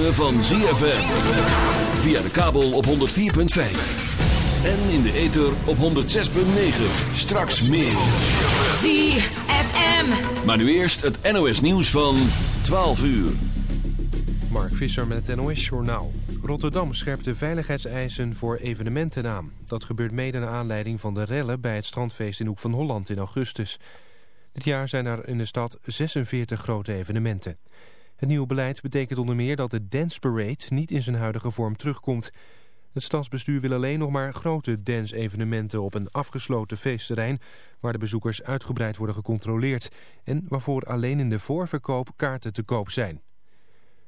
Ritme van ZFM. Via de kabel op 104.5. En in de ether op 106.9. Straks meer. ZFM. Maar nu eerst het NOS nieuws van 12 uur. Mark Visser met het NOS Journaal. Rotterdam scherpt de veiligheidseisen voor evenementen aan. Dat gebeurt mede naar aanleiding van de rellen bij het strandfeest in Hoek van Holland in augustus. Dit jaar zijn er in de stad 46 grote evenementen. Het nieuwe beleid betekent onder meer dat de Dance Parade niet in zijn huidige vorm terugkomt. Het stadsbestuur wil alleen nog maar grote dance-evenementen op een afgesloten feestterrein... waar de bezoekers uitgebreid worden gecontroleerd... en waarvoor alleen in de voorverkoop kaarten te koop zijn.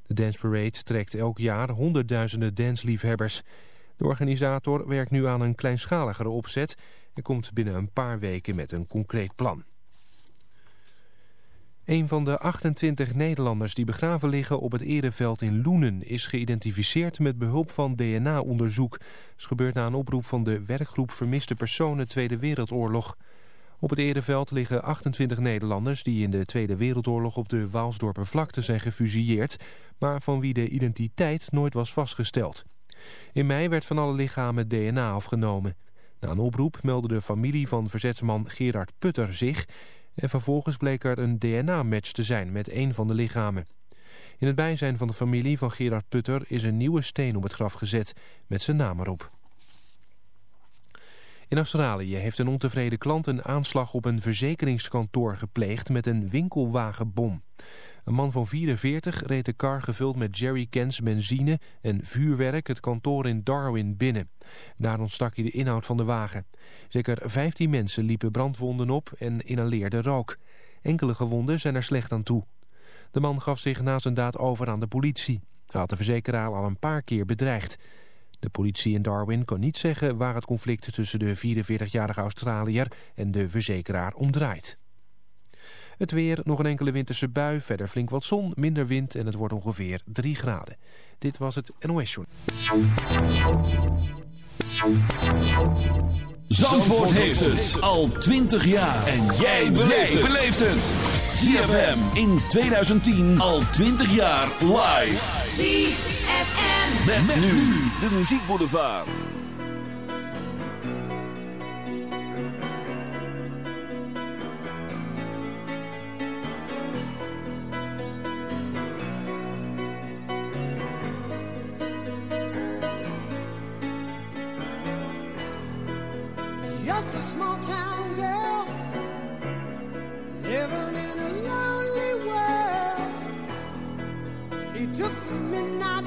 De Dance Parade trekt elk jaar honderdduizenden dansliefhebbers. De organisator werkt nu aan een kleinschaligere opzet... en komt binnen een paar weken met een concreet plan. Een van de 28 Nederlanders die begraven liggen op het Ereveld in Loenen... is geïdentificeerd met behulp van DNA-onderzoek. Dat is gebeurd na een oproep van de werkgroep Vermiste Personen Tweede Wereldoorlog. Op het Ereveld liggen 28 Nederlanders die in de Tweede Wereldoorlog... op de Waalsdorper vlakte zijn gefusilleerd... maar van wie de identiteit nooit was vastgesteld. In mei werd van alle lichamen DNA afgenomen. Na een oproep meldde de familie van verzetsman Gerard Putter zich... En vervolgens bleek er een DNA-match te zijn met een van de lichamen. In het bijzijn van de familie van Gerard Putter is een nieuwe steen op het graf gezet met zijn naam erop. In Australië heeft een ontevreden klant een aanslag op een verzekeringskantoor gepleegd met een winkelwagenbom. Een man van 44 reed de kar gevuld met jerrycans benzine en vuurwerk het kantoor in Darwin binnen. Daar ontstak hij de inhoud van de wagen. Zeker 15 mensen liepen brandwonden op en inhaleerden rook. Enkele gewonden zijn er slecht aan toe. De man gaf zich na zijn daad over aan de politie. Hij had de verzekeraar al een paar keer bedreigd. De politie in Darwin kon niet zeggen waar het conflict tussen de 44-jarige Australiër en de verzekeraar om draait. Het weer, nog een enkele winterse bui, verder flink wat zon, minder wind en het wordt ongeveer 3 graden. Dit was het NOS Show. Zandvoort heeft het al 20 jaar. En jij beleeft het. ZFM in 2010 al 20 jaar live. ZFM. Met, met nu de muziekboulevard. Just a small town girl living in a lonely world. She took the midnight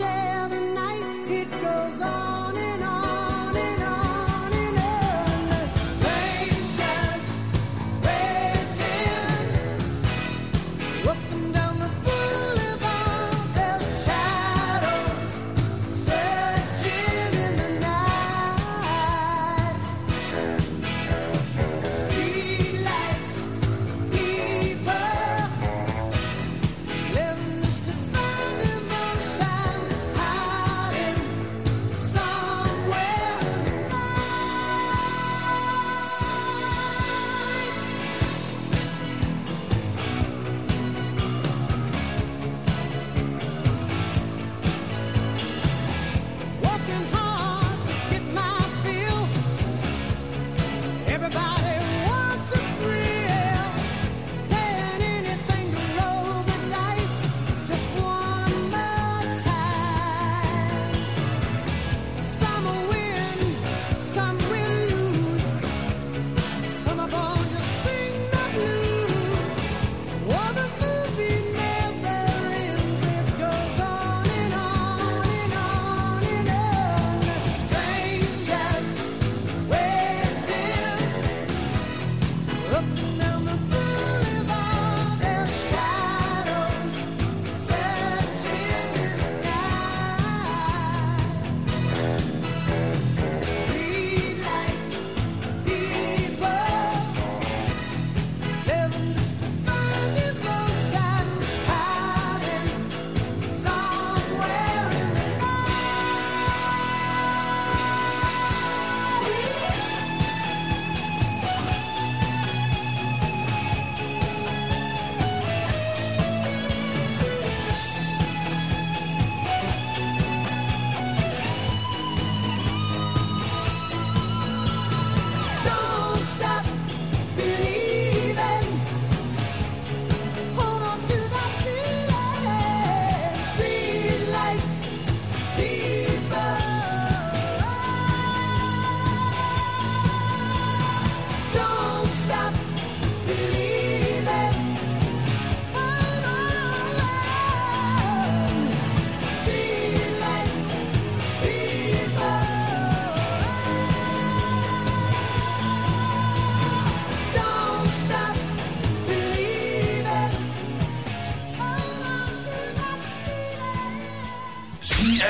they can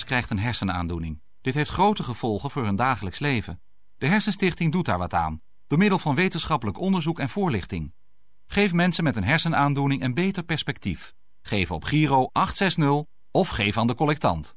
krijgt een hersenaandoening. Dit heeft grote gevolgen voor hun dagelijks leven. De Hersenstichting doet daar wat aan, door middel van wetenschappelijk onderzoek en voorlichting. Geef mensen met een hersenaandoening een beter perspectief. Geef op Giro 860 of geef aan de collectant.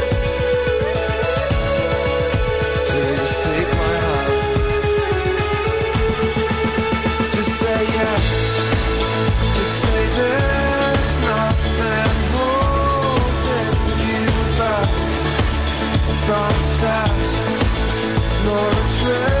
treasure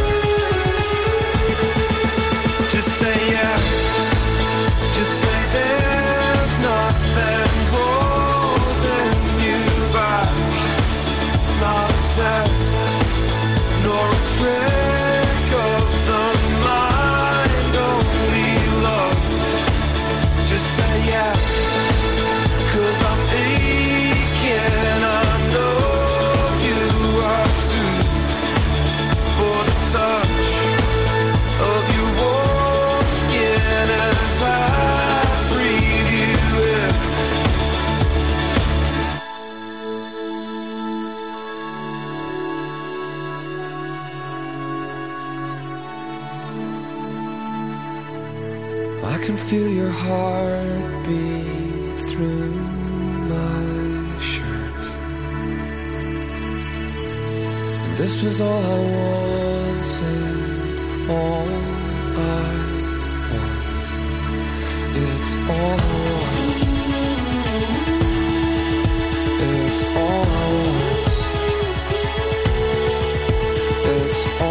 us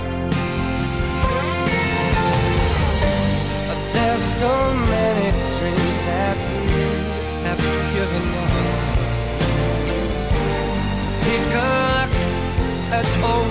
A look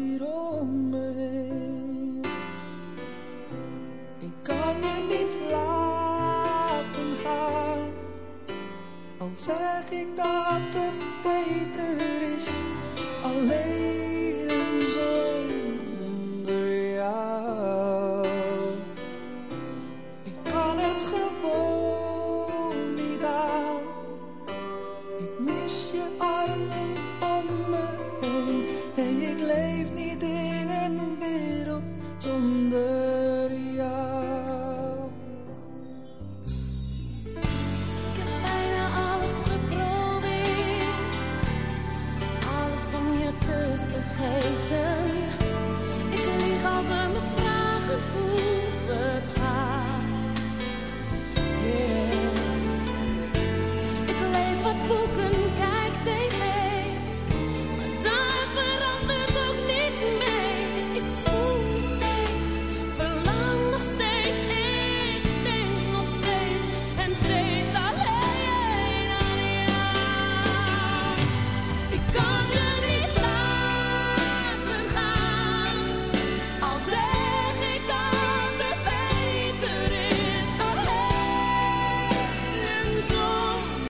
zeg ik dat het beter is. Alleen